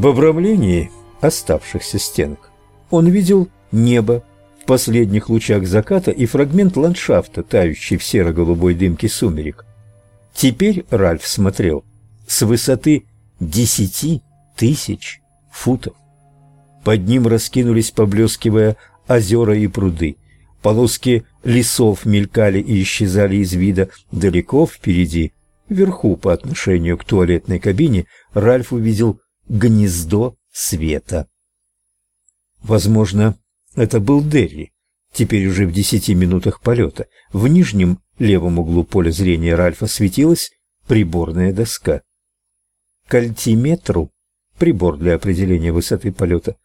В обрамлении оставшихся стенок он видел небо в последних лучах заката и фрагмент ландшафта, тающий в серо-голубой дымке сумерек. Теперь Ральф смотрел с высоты десяти тысяч футов. Под ним раскинулись, поблескивая, озера и пруды. Полоски лесов мелькали и исчезали из вида далеко впереди. Вверху, по отношению к туалетной кабине, Ральф увидел гнездо света. Возможно, это был Дерри, теперь уже в десяти минутах полета. В нижнем левом углу поля зрения Ральфа светилась приборная доска. К альтиметру, прибор для определения высоты полета,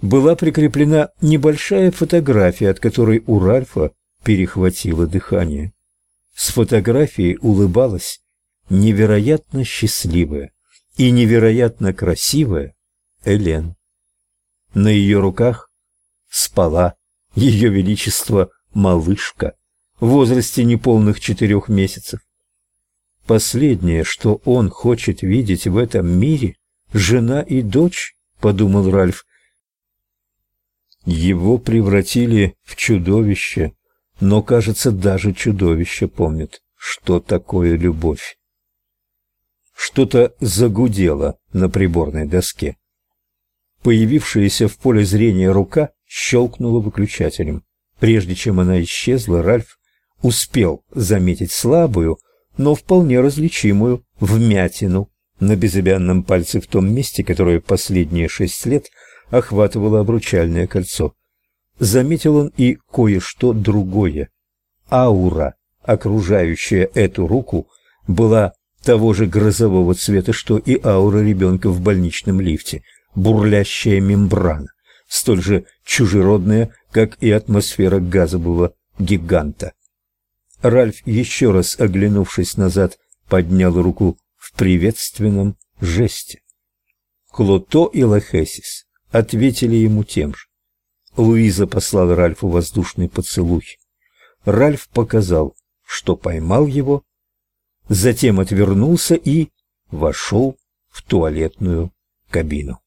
была прикреплена небольшая фотография, от которой у Ральфа перехватило дыхание. С фотографией улыбалась невероятно счастливая и невероятно красивая Элен. На ее руках спала ее величество малышка в возрасте неполных четырех месяцев. Последнее, что он хочет видеть в этом мире, жена и дочь, подумал Ральф. Его превратили в чудовище, но, кажется, даже чудовище помнит, что такое любовь. Что-то загудело на приборной доске. Появившаяся в поле зрения рука щелкнула выключателем. Прежде чем она исчезла, Ральф успел заметить слабую, но вполне различимую вмятину на безымянном пальце в том месте, которое последние шесть лет охватывало обручальное кольцо. Заметил он и кое-что другое. Аура, окружающая эту руку, была того же грозового цвета, что и аура ребенка в больничном лифте, бурлящая мембрана, столь же чужеродная, как и атмосфера газового гиганта. Ральф, еще раз оглянувшись назад, поднял руку в приветственном жесте. Клото и Лохесис ответили ему тем же. Луиза послала Ральфу воздушный поцелуй. Ральф показал, что поймал его затем отвернулся и вошел в туалетную кабину.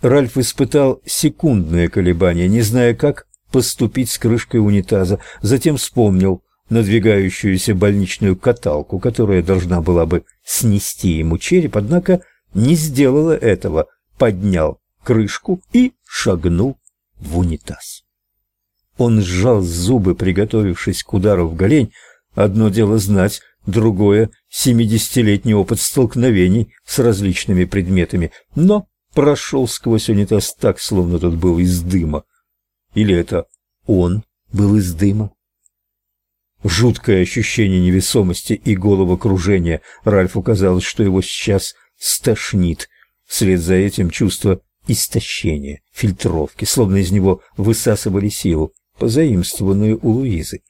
Ральф испытал секундное колебание, не зная, как поступить с крышкой унитаза, затем вспомнил надвигающуюся больничную каталку, которая должна была бы снести ему череп, однако не сделала этого, поднял крышку и шагнул в унитаз. Он сжал зубы, приготовившись к удару в голень, Одно дело знать, другое — семидесятилетний опыт столкновений с различными предметами, но прошел сквозь унитаз так, словно тот был из дыма. Или это он был из дыма? Жуткое ощущение невесомости и головокружения. Ральфу казалось, что его сейчас стошнит. Вслед за этим чувство истощения, фильтровки, словно из него высасывали силу, позаимствованную у Луизы.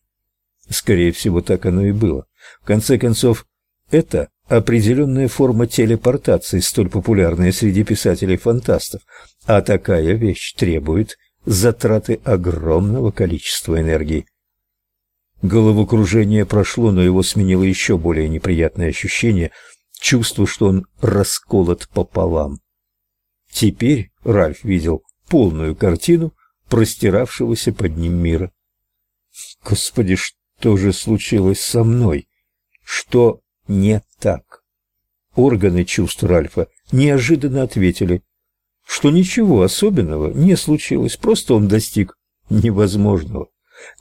Скорее всего, так оно и было. В конце концов, это определенная форма телепортации, столь популярная среди писателей-фантастов, а такая вещь требует затраты огромного количества энергии. Головокружение прошло, но его сменило еще более неприятное ощущение, чувство, что он расколот пополам. Теперь Ральф видел полную картину простиравшегося под ним мира. Господи, что что же случилось со мной? Что не так? Органы чувств Ральфа неожиданно ответили, что ничего особенного не случилось, просто он достиг невозможного.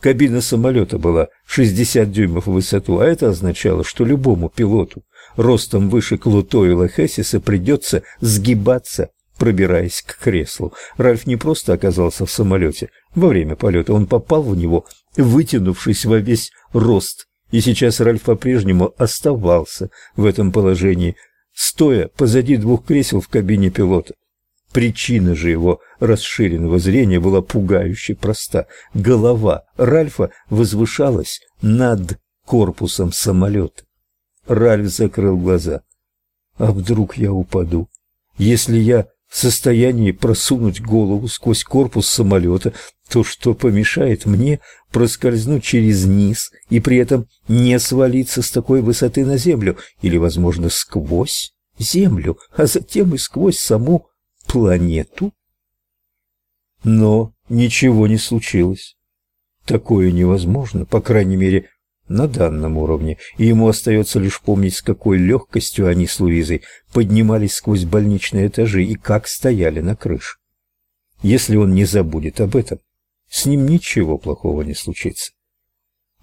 Кабина самолета была 60 дюймов в высоту, а это означало, что любому пилоту ростом выше Клуто и Лохесиса придется сгибаться, пробираясь к креслу. Ральф не просто оказался в самолете. Во время полета он попал в него вытянувшись во весь рост, и сейчас Ральф по-прежнему оставался в этом положении, стоя позади двух кресел в кабине пилота. Причина же его расширенного зрения была пугающе проста. Голова Ральфа возвышалась над корпусом самолета. Ральф закрыл глаза. «А вдруг я упаду? Если я в состоянии просунуть голову сквозь корпус самолета, то что помешает мне проскользнуть через низ и при этом не свалиться с такой высоты на землю или, возможно, сквозь Землю, а затем и сквозь саму планету? Но ничего не случилось. Такое невозможно, по крайней мере, на данном уровне, и ему остается лишь помнить, с какой легкостью они с Луизой поднимались сквозь больничные этажи и как стояли на крыше. Если он не забудет об этом, с ним ничего плохого не случится.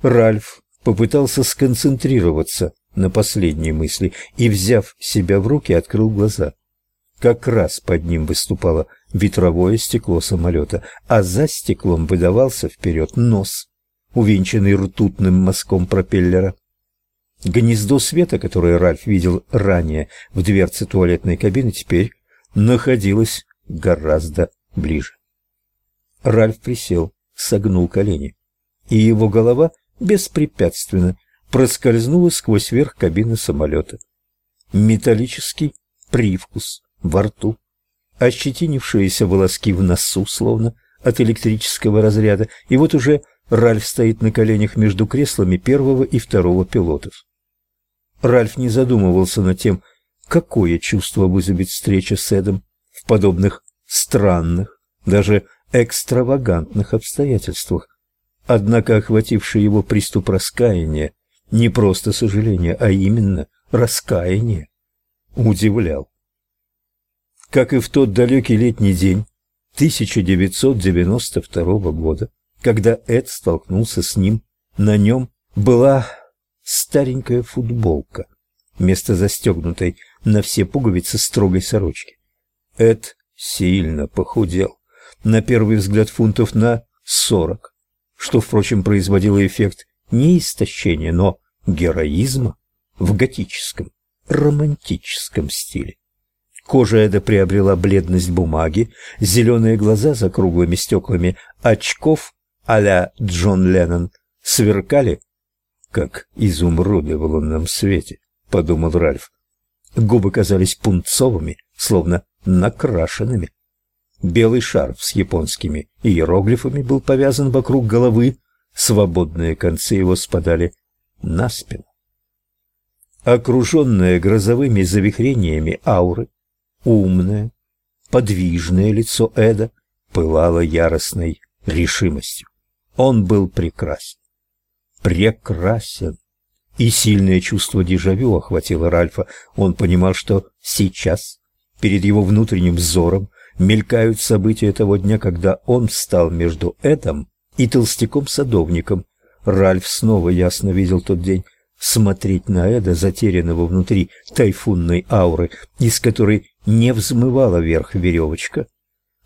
Ральф попытался сконцентрироваться на последней мысли и, взяв себя в руки, открыл глаза. Как раз под ним выступало ветровое стекло самолета, а за стеклом выдавался вперед нос, увенчанный ртутным мазком пропеллера. Гнездо света, которое Ральф видел ранее в дверце туалетной кабины, теперь находилось гораздо ближе. Ральф присел, согнул колени, и его голова беспрепятственно проскользнула сквозь верх кабины самолета. Металлический привкус во рту, ощетинившиеся волоски в носу, словно от электрического разряда, и вот уже Ральф стоит на коленях между креслами первого и второго пилотов. Ральф не задумывался над тем, какое чувство вызовет встреча с Эдом в подобных странных, даже экстравагантных обстоятельствах. Однако охвативший его приступ раскаяния, не просто сожаление, а именно раскаяние, удивлял. Как и в тот далекий летний день 1992 года, когда Эд столкнулся с ним, на нем была старенькая футболка вместо застегнутой на все пуговицы строгой сорочки. Эд сильно похудел, на первый взгляд фунтов на сорок, что, впрочем, производило эффект не истощения, но героизма в готическом, романтическом стиле. Кожа Эда приобрела бледность бумаги, зеленые глаза за круглыми стеклами очков а-ля Джон Леннон сверкали, как изумруды в лунном свете, подумал Ральф. Губы казались пунцовыми, словно накрашенными. Белый шарф с японскими иероглифами был повязан вокруг головы, свободные концы его спадали на спину. Окруженное грозовыми завихрениями ауры, умное, подвижное лицо Эда пылало яростной решимостью. Он был прекрасен. Прекрасен. И сильное чувство дежавю охватило Ральфа. Он понимал, что сейчас перед его внутренним взором мелькают события того дня, когда он стал между Эдом и толстяком-садовником. Ральф снова ясно видел тот день. Смотреть на Эда, затерянного внутри тайфунной ауры, из которой не взмывала вверх веревочка,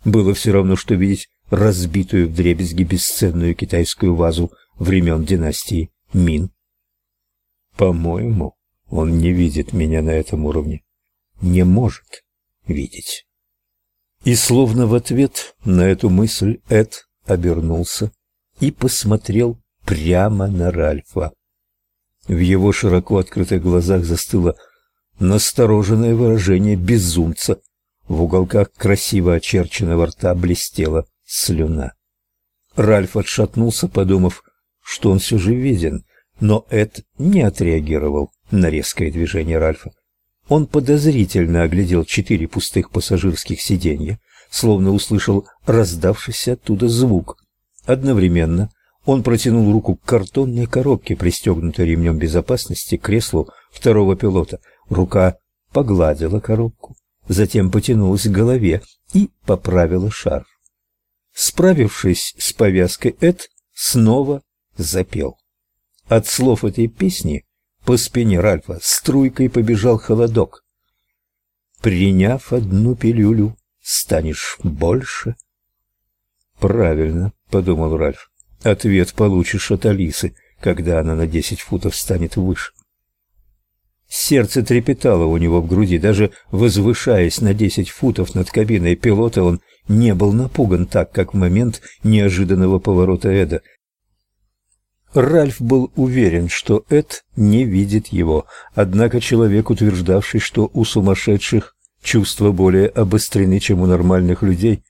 было все равно, что видеть разбитую вдребезги бесценную китайскую вазу времен династии Мин. По-моему, он не видит меня на этом уровне. Не может видеть. И словно в ответ на эту мысль Эд обернулся и посмотрел прямо на Ральфа. В его широко открытых глазах застыло настороженное выражение безумца. В уголках красиво очерченного рта блестела слюна. Ральф отшатнулся, подумав, что он все же виден, но Эд не отреагировал на резкое движение Ральфа. Он подозрительно оглядел четыре пустых пассажирских сиденья, словно услышал раздавшийся оттуда звук. Одновременно он протянул руку к картонной коробке, пристегнутой ремнем безопасности к креслу второго пилота. Рука погладила коробку, затем потянулась к голове и поправила шарф. Справившись с повязкой, Эд снова запел. От слов этой песни по спине Ральфа струйкой побежал холодок. Приняв одну пилюлю, станешь больше. Правильно, подумал Ральф. Ответ получишь от Алисы, когда она на десять футов станет выше. Сердце трепетало у него в груди, даже возвышаясь на десять футов над кабиной пилота, он не был напуган так, как в момент неожиданного поворота Эда. Ральф был уверен, что Эд не видит его, однако человек, утверждавший, что у сумасшедших чувства более обострены, чем у нормальных людей,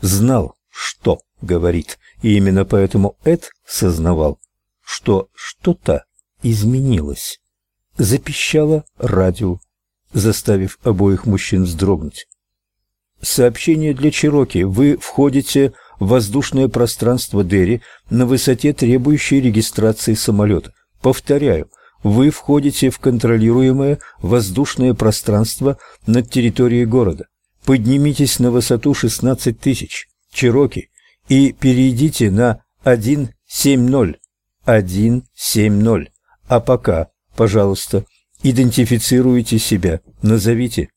знал, что говорит, и именно поэтому Эд сознавал, что что-то изменилось. Запищало радио, заставив обоих мужчин вздрогнуть. Сообщение для Чироки. Вы входите воздушное пространство Дерри на высоте, требующей регистрации самолета. Повторяю, вы входите в контролируемое воздушное пространство над территорией города. Поднимитесь на высоту 16 тысяч, Чироки, и перейдите на 170. 170. А пока, пожалуйста, идентифицируйте себя, назовите.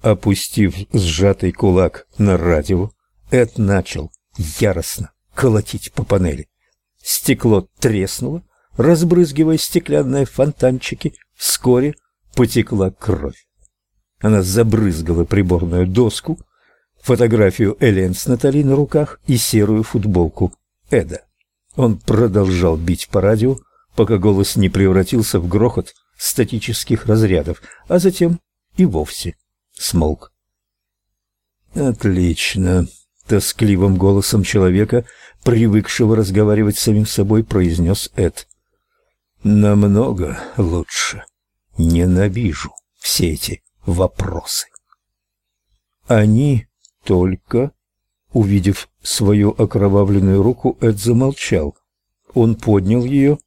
Опустив сжатый кулак на радио, Эд начал яростно колотить по панели. Стекло треснуло, разбрызгивая стеклянные фонтанчики, вскоре потекла кровь. Она забрызгала приборную доску, фотографию Элен с Натали на руках и серую футболку Эда. Он продолжал бить по радио, пока голос не превратился в грохот статических разрядов, а затем и вовсе смолк. «Отлично!» — тоскливым голосом человека, привыкшего разговаривать с самим собой, произнес Эд. «Намного лучше. Ненавижу все эти вопросы». Они только... Увидев свою окровавленную руку, Эд замолчал. Он поднял ее,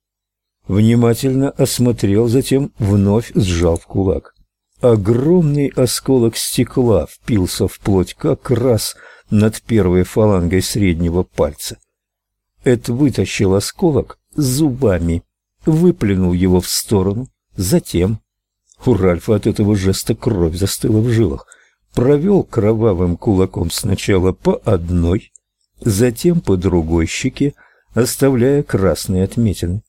внимательно осмотрел, затем вновь сжал в кулак. Огромный осколок стекла впился в плоть как раз над первой фалангой среднего пальца. Эд вытащил осколок зубами, выплюнул его в сторону, затем... У Ральфа от этого жеста кровь застыла в жилах провел кровавым кулаком сначала по одной, затем по другой щеке, оставляя красные отметины.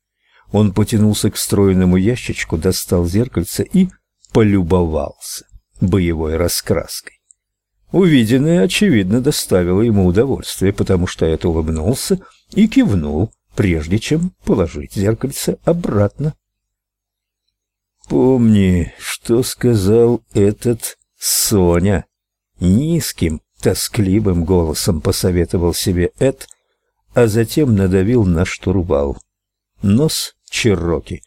Он потянулся к встроенному ящичку, достал зеркальце и полюбовался боевой раскраской. Увиденное, очевидно, доставило ему удовольствие, потому что это улыбнулся и кивнул, прежде чем положить зеркальце обратно. «Помни, что сказал этот Соня, низким, тоскливым голосом посоветовал себе Эд, а затем надавил на штурвал. Нос Чероки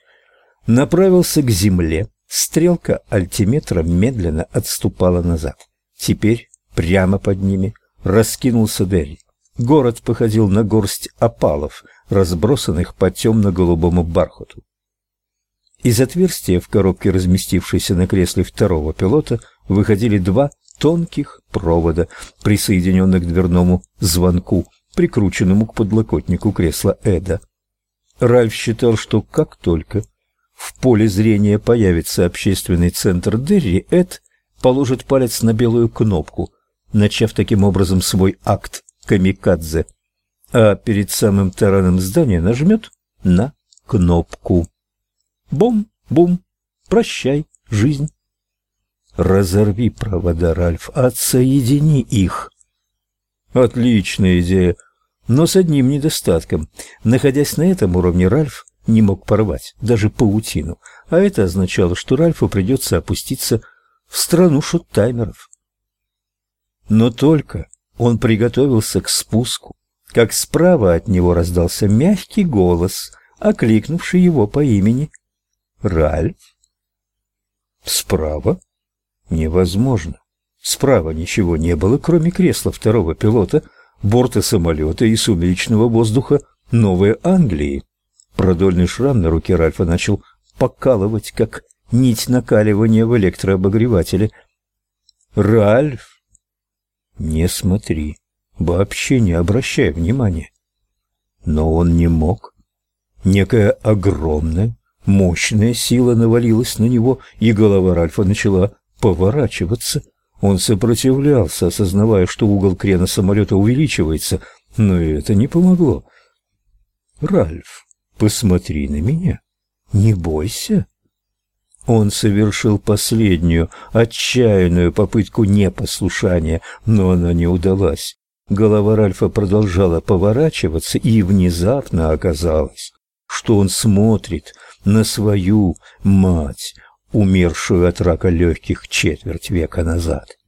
направился к земле. Стрелка альтиметра медленно отступала назад. Теперь прямо под ними раскинулся Дерри. Город походил на горсть опалов, разбросанных по темно-голубому бархату. Из отверстия в коробке, разместившейся на кресле второго пилота, выходили два тонких провода, присоединенных к дверному звонку, прикрученному к подлокотнику кресла Эда. Ральф считал, что как только в поле зрения появится общественный центр Дерри, Эд положит палец на белую кнопку, начав таким образом свой акт камикадзе, а перед самым тараном здания нажмет на кнопку. Бум-бум, прощай, жизнь. Разорви провода, Ральф, отсоедини их. Отличная идея, но с одним недостатком. Находясь на этом уровне, Ральф не мог порвать даже паутину, а это означало, что Ральфу придется опуститься в страну шут-таймеров. Но только он приготовился к спуску, как справа от него раздался мягкий голос, окликнувший его по имени Ральф. Справа Невозможно. Справа ничего не было, кроме кресла второго пилота, борта самолета и сумеречного воздуха Новой Англии. Продольный шрам на руке Ральфа начал покалывать, как нить накаливания в электрообогревателе. «Ральф!» «Не смотри, вообще не обращай внимания». Но он не мог. Некая огромная, мощная сила навалилась на него, и голова Ральфа начала поворачиваться. Он сопротивлялся, осознавая, что угол крена самолета увеличивается, но это не помогло. «Ральф, посмотри на меня. Не бойся». Он совершил последнюю, отчаянную попытку непослушания, но она не удалась. Голова Ральфа продолжала поворачиваться, и внезапно оказалось, что он смотрит на свою мать, умершую от рака легких четверть века назад.